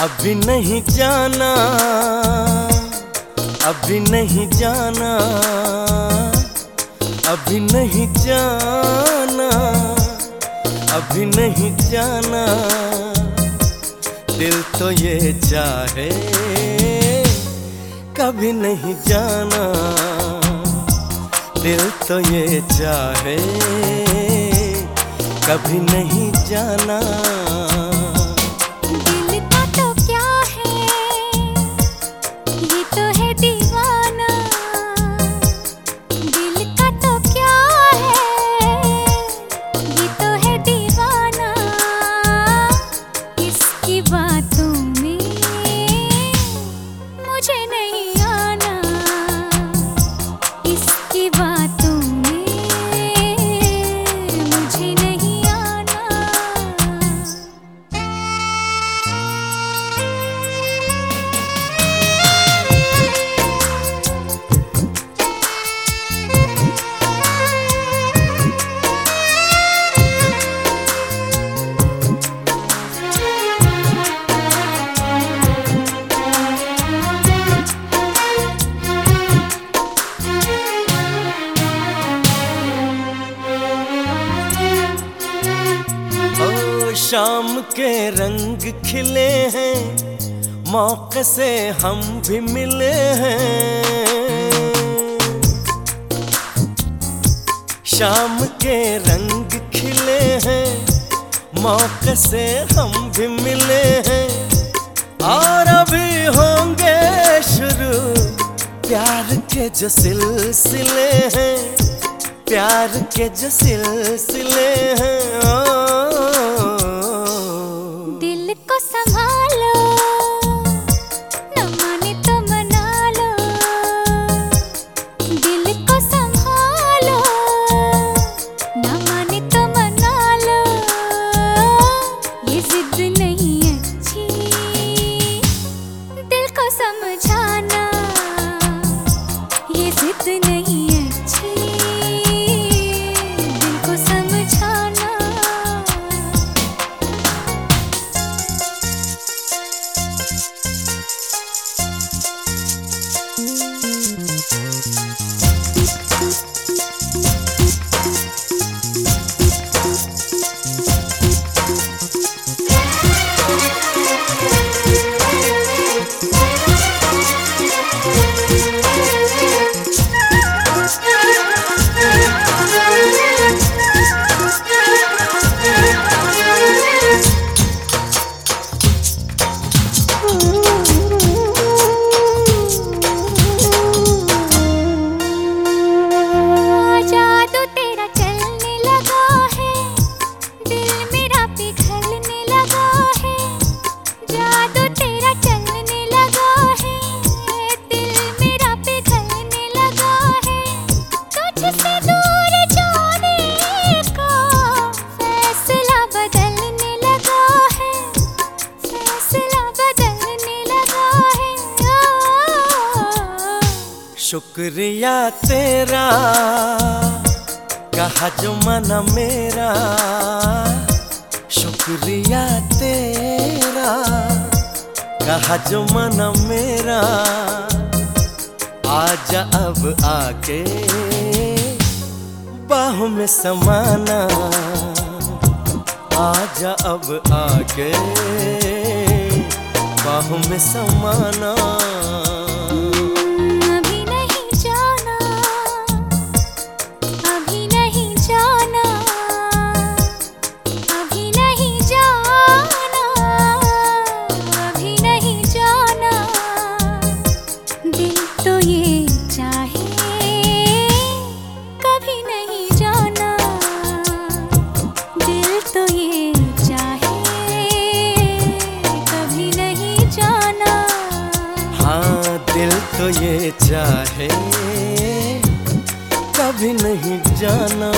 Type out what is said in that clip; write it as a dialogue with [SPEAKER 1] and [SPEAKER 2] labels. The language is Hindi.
[SPEAKER 1] अभी नहीं जाना, अभी नहीं जाना, अभी नहीं जाना, अभी नहीं जाना। दिल तो ये चाहे, कभी नहीं जाना। दिल तो ये चाहे, कभी नहीं जाना। शाम के रंग खिले हैं, मौके से हम भी मिले हैं। शाम के रंग खिले हैं, मौके से हम भी मिले हैं। और अभी होंगे शुरू, प्यार के जो सिलसिले हैं, प्यार के जो सिलसिले हैं।
[SPEAKER 2] समझाना।
[SPEAKER 1] शुक्रिया तेरा, कहा जो मना मेरा। शुक्रिया तेरा, कहा जो मना मेरा। आजा अब आके बाहों में समाना। आजा अब आके बाहों में समाना।
[SPEAKER 2] तो ये चाहे। कभी नहीं जाना।